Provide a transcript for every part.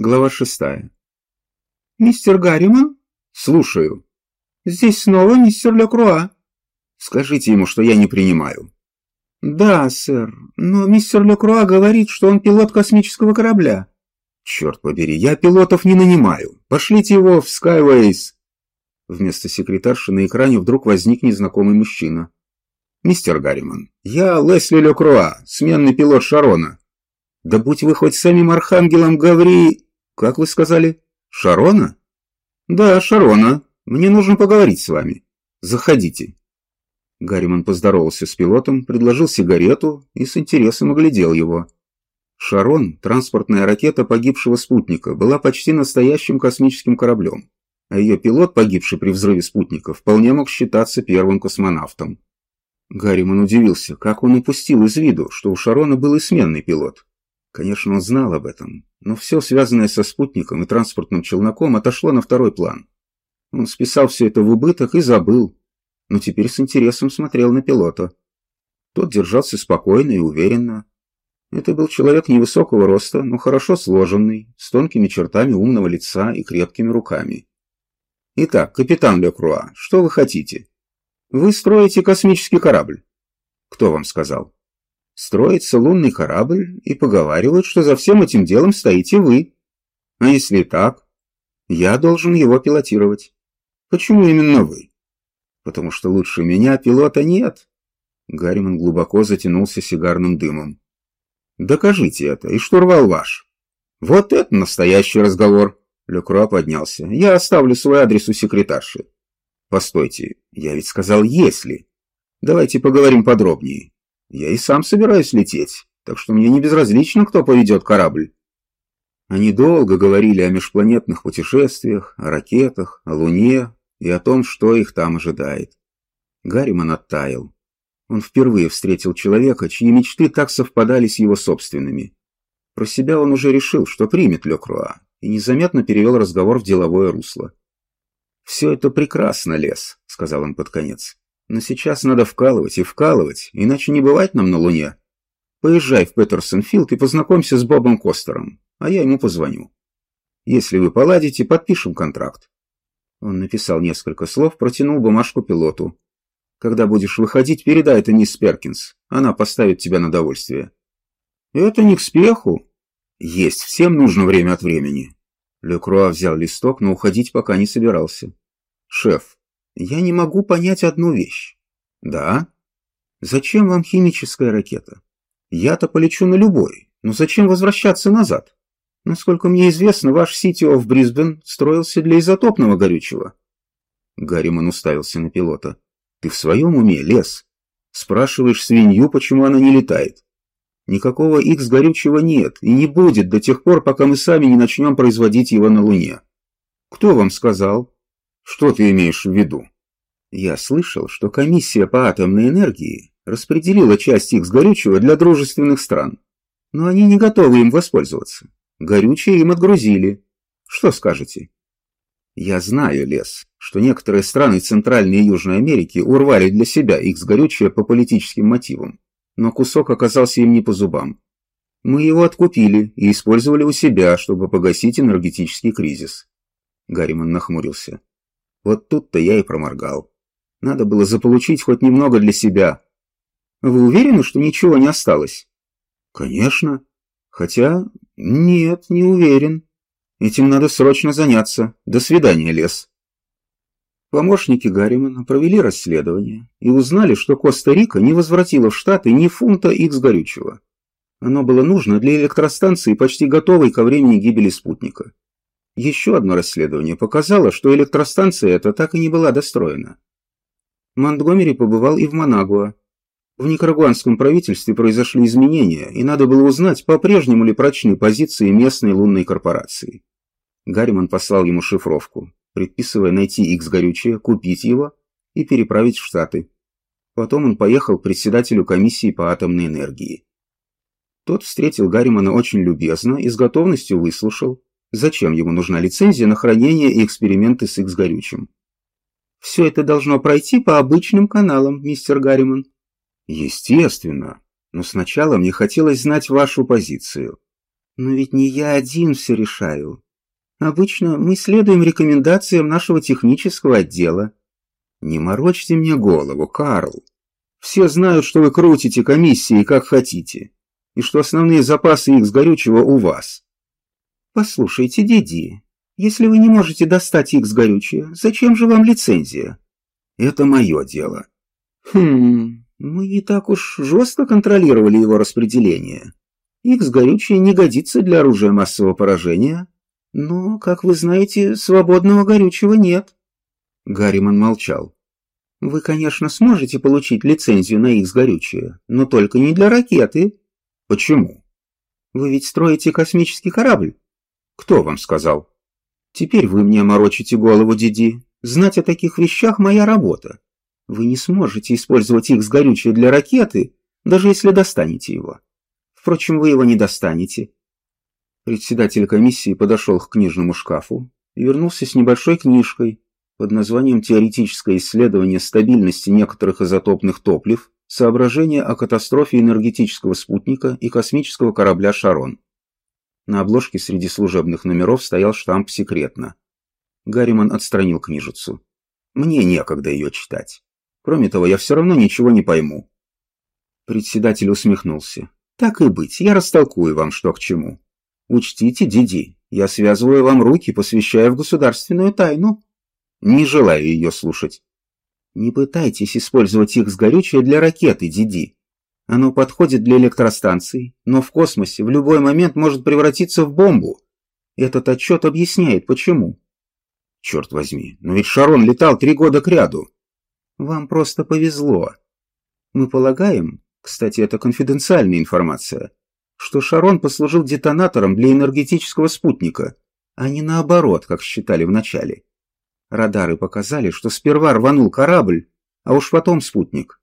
Глава шестая. «Мистер Гарриман?» «Слушаю. «Здесь снова мистер Лекруа». Скажите ему, что я не принимаю». «Да, сэр, но мистер Лекруа говорит, что он пилот космического корабля». «Черт побери, я пилотов не нанимаю. Пошлите его в Skyways». Вместо секретарши на экране вдруг возник незнакомый мужчина. «Мистер Гарриман, я Лесли Лекруа, сменный пилот Шарона». «Да будь вы хоть самим архангелом Гаври...» «Как вы сказали? Шарона?» «Да, Шарона. Мне нужно поговорить с вами. Заходите». Гарриман поздоровался с пилотом, предложил сигарету и с интересом оглядел его. Шарон, транспортная ракета погибшего спутника, была почти настоящим космическим кораблем, а ее пилот, погибший при взрыве спутника, вполне мог считаться первым космонавтом. Гарриман удивился, как он упустил из виду, что у Шарона был и сменный пилот. Конечно, он знал об этом, но все, связанное со спутником и транспортным челноком, отошло на второй план. Он списал все это в убыток и забыл, но теперь с интересом смотрел на пилота. Тот держался спокойно и уверенно. Это был человек невысокого роста, но хорошо сложенный, с тонкими чертами умного лица и крепкими руками. «Итак, капитан Лекруа, что вы хотите? Вы строите космический корабль». «Кто вам сказал?» Строится лунный корабль, и поговаривают, что за всем этим делом стоите вы. А если так, я должен его пилотировать. Почему именно вы? Потому что лучше меня пилота нет. Гарриман глубоко затянулся сигарным дымом. Докажите это, и штурвал ваш. Вот это настоящий разговор. Лекруа поднялся. Я оставлю свой адрес у секретарши. Постойте, я ведь сказал «если». Давайте поговорим подробнее. Я и сам собираюсь лететь, так что мне не безразлично, кто поведет корабль. Они долго говорили о межпланетных путешествиях, о ракетах, о Луне и о том, что их там ожидает. Гарриман оттаял. Он впервые встретил человека, чьи мечты так совпадали с его собственными. Про себя он уже решил, что примет Лекруа, и незаметно перевел разговор в деловое русло. «Все это прекрасно, Лес», — сказал он под конец. Но сейчас надо вкалывать и вкалывать, иначе не бывать нам на Луне. Поезжай в Петерсонфилд и познакомься с Бобом Костером, а я ему позвоню. Если вы поладите, подпишем контракт. Он написал несколько слов, протянул бумажку пилоту. Когда будешь выходить, передай это мисс Перкинс. Она поставит тебя на довольствие. Это не к спеху. Есть, всем нужно время от времени. Лекруа взял листок, но уходить пока не собирался. Шеф, я не могу понять одну вещь. Да? Зачем вам химическая ракета? Я-то полечу на любой, но зачем возвращаться назад? Насколько мне известно, ваш City of Brisbane строился для изотопного горючего. Гарриман уставился на пилота. Ты в своем уме, лес? Спрашиваешь свинью, почему она не летает. Никакого X горючего нет и не будет до тех пор, пока мы сами не начнем производить его на Луне. Кто вам сказал? Что ты имеешь в виду? Я слышал, что комиссия по атомной энергии распределила часть их с горючего для дружественных стран. Но они не готовы им воспользоваться. Горючее им отгрузили. Что скажете? Я знаю, Лес, что некоторые страны Центральной и Южной Америки урвали для себя их с горючее по политическим мотивам. Но кусок оказался им не по зубам. Мы его откупили и использовали у себя, чтобы погасить энергетический кризис. Гарриман нахмурился. Вот тут-то я и проморгал. Надо было заполучить хоть немного для себя. Вы уверены, что ничего не осталось? Конечно. Хотя, нет, не уверен. Этим надо срочно заняться. До свидания, лес. Помощники Гарримана провели расследование и узнали, что Коста-Рика не возвратила в Штаты ни фунта X горючего. Оно было нужно для электростанции, почти готовой ко времени гибели спутника. Еще одно расследование показало, что электростанция эта так и не была достроена. Монтгомери побывал и в Манагуа. В никарагуанском правительстве произошли изменения, и надо было узнать, по-прежнему ли прочны позиции местной лунной корпорации. Гарриман послал ему шифровку, предписывая найти X горючее, купить его и переправить в Штаты. Потом он поехал к председателю комиссии по атомной энергии. Тот встретил Гарримана очень любезно и с готовностью выслушал, Зачем ему нужна лицензия на хранение и эксперименты с X-горючим? Все это должно пройти по обычным каналам, мистер Гарриман. Естественно. Но сначала мне хотелось знать вашу позицию. Но ведь не я один все решаю. Обычно мы следуем рекомендациям нашего технического отдела. Не морочьте мне голову, Карл. Все знают, что вы крутите комиссии как хотите, и что основные запасы их горючего у вас. Послушайте, Диди, если вы не можете достать их с горючего, зачем же вам лицензия? Это мое дело. Хм, мы не так уж жестко контролировали его распределение. Икс горючее не годится для оружия массового поражения, но, как вы знаете, свободного горючего нет. Гарриман молчал. Вы, конечно, сможете получить лицензию на Икс горючее, но только не для ракеты. Почему? Вы ведь строите космический корабль. Кто вам сказал? Теперь вы мне морочите голову, Диди. Знать о таких вещах моя работа. Вы не сможете использовать Икс горючее для ракеты, даже если достанете его. Впрочем, вы его не достанете. Председатель комиссии подошел к книжному шкафу и вернулся с небольшой книжкой под названием «Теоретическое исследование стабильности некоторых изотопных топлив. Соображения о катастрофе энергетического спутника и космического корабля «Шарон». На обложке среди служебных номеров стоял штамп «Секретно». Гарриман отстранил книжицу. «Мне некогда ее читать. Кроме того, я все равно ничего не пойму». Председатель усмехнулся. «Так и быть, я растолкую вам, что к чему. Учтите, Диди, я связываю вам руки, посвящая в государственную тайну. Не желаю ее слушать. Не пытайтесь использовать их с горючее для ракеты, Диди. Оно подходит для электростанций, но в космосе в любой момент может превратиться в бомбу. Этот отчет объясняет, почему. Черт возьми, но ведь Шарон летал три года кряду. Вам просто повезло. Мы полагаем, кстати, это конфиденциальная информация, что Шарон послужил детонатором для энергетического спутника, а не наоборот, как считали вначале. Радары показали, что сперва рванул корабль, а уж потом спутник.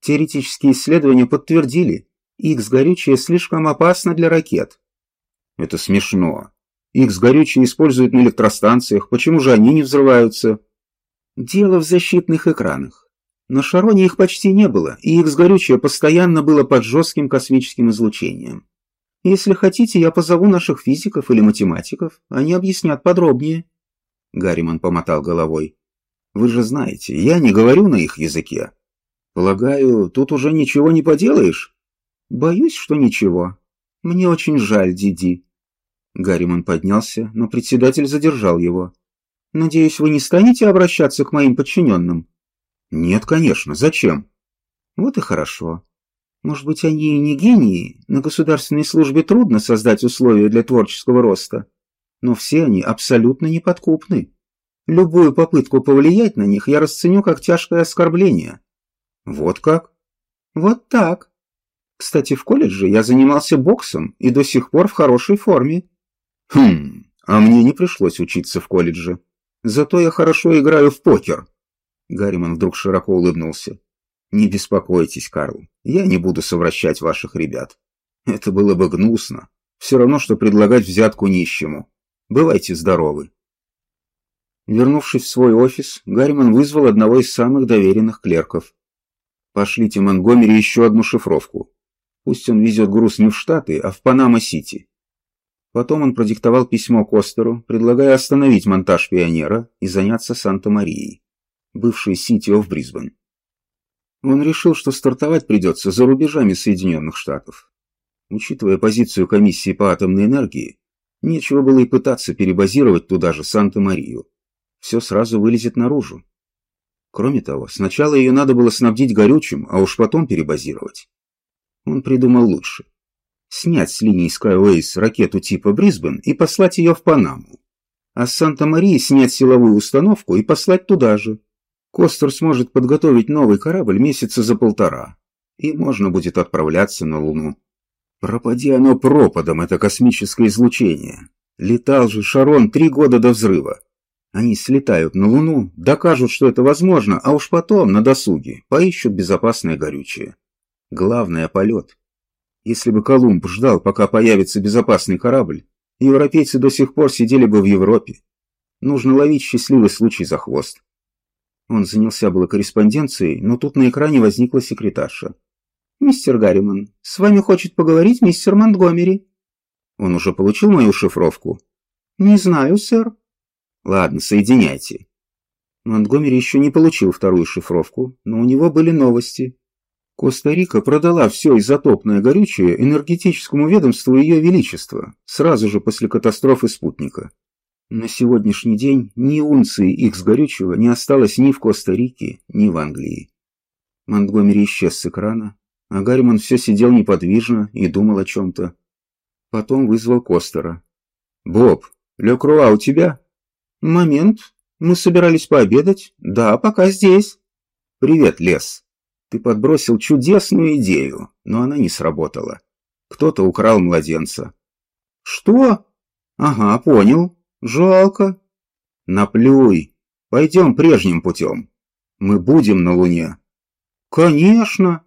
Теоретические исследования подтвердили, Икс горючее слишком опасно для ракет. Это смешно. Икс горючее используют на электростанциях, почему же они не взрываются? Дело в защитных экранах. На Шароне их почти не было, и Икс горючее постоянно было под жестким космическим излучением. Если хотите, я позову наших физиков или математиков, они объяснят подробнее. Гарриман помотал головой. Вы же знаете, я не говорю на их языке. Полагаю, тут уже ничего не поделаешь? Боюсь, что ничего. Мне очень жаль, Диди. Гарриман поднялся, но председатель задержал его. Надеюсь, вы не станете обращаться к моим подчиненным? Нет, конечно. Зачем? Вот и хорошо. Может быть, они и не гении, на государственной службе трудно создать условия для творческого роста, но все они абсолютно неподкупны. Любую попытку повлиять на них я расценю как тяжкое оскорбление. Вот как? Вот так. Кстати, в колледже я занимался боксом и до сих пор в хорошей форме. Хм, а мне не пришлось учиться в колледже. Зато я хорошо играю в покер. Гарриман вдруг широко улыбнулся. Не беспокойтесь, Карл, я не буду совращать ваших ребят. Это было бы гнусно. Все равно, что предлагать взятку нищему. Бывайте здоровы. Вернувшись в свой офис, Гарриман вызвал одного из самых доверенных клерков. Пошлите Монгомери еще одну шифровку. Пусть он везет груз не в Штаты, а в Панама-Сити. Потом он продиктовал письмо Костеру, предлагая остановить монтаж «Пионера» и заняться Санта-Марией, бывшей Сити оф Брисбен. Он решил, что стартовать придется за рубежами Соединенных Штатов. Учитывая позицию комиссии по атомной энергии, нечего было и пытаться перебазировать туда же Санта-Марию. Все сразу вылезет наружу. Кроме того, сначала ее надо было снабдить горючим, а уж потом перебазировать. Он придумал лучше. Снять с линии Skyways ракету типа Брисбен и послать ее в Панаму. А с Санта-Марии снять силовую установку и послать туда же. Костер сможет подготовить новый корабль месяца за полтора, и можно будет отправляться на Луну. Пропади оно пропадом, это космическое излучение. Летал же Шарон три года до взрыва. Они слетают на Луну, докажут, что это возможно, а уж потом, на досуге, поищут безопасное горючее. Главное – полет. Если бы Колумб ждал, пока появится безопасный корабль, европейцы до сих пор сидели бы в Европе. Нужно ловить счастливый случай за хвост. Он занялся было корреспонденцией, но тут на экране возникла секретарша. «Мистер Гарриман, с вами хочет поговорить мистер Монтгомери». Он уже получил мою шифровку? Не знаю, сэр. Ладно, соединяйте. Монтгомери еще не получил вторую шифровку, но у него были новости. Коста-Рика продала все изотопное горючее энергетическому ведомству Ее Величества сразу же после катастрофы спутника. На сегодняшний день ни унции их с горючего не осталось ни в Коста-Рике, ни в Англии. Монтгомери исчез с экрана, а Гарриман все сидел неподвижно и думал о чем-то. Потом вызвал Костера. «Боб, Ле Круа у тебя?» «Момент. Мы собирались пообедать. Да, пока здесь». «Привет, Лес. Ты подбросил чудесную идею, но она не сработала. Кто-то украл младенца». «Что?» «Ага, понял. Жалко. Наплюй. Пойдем прежним путем. Мы будем на Луне. Конечно.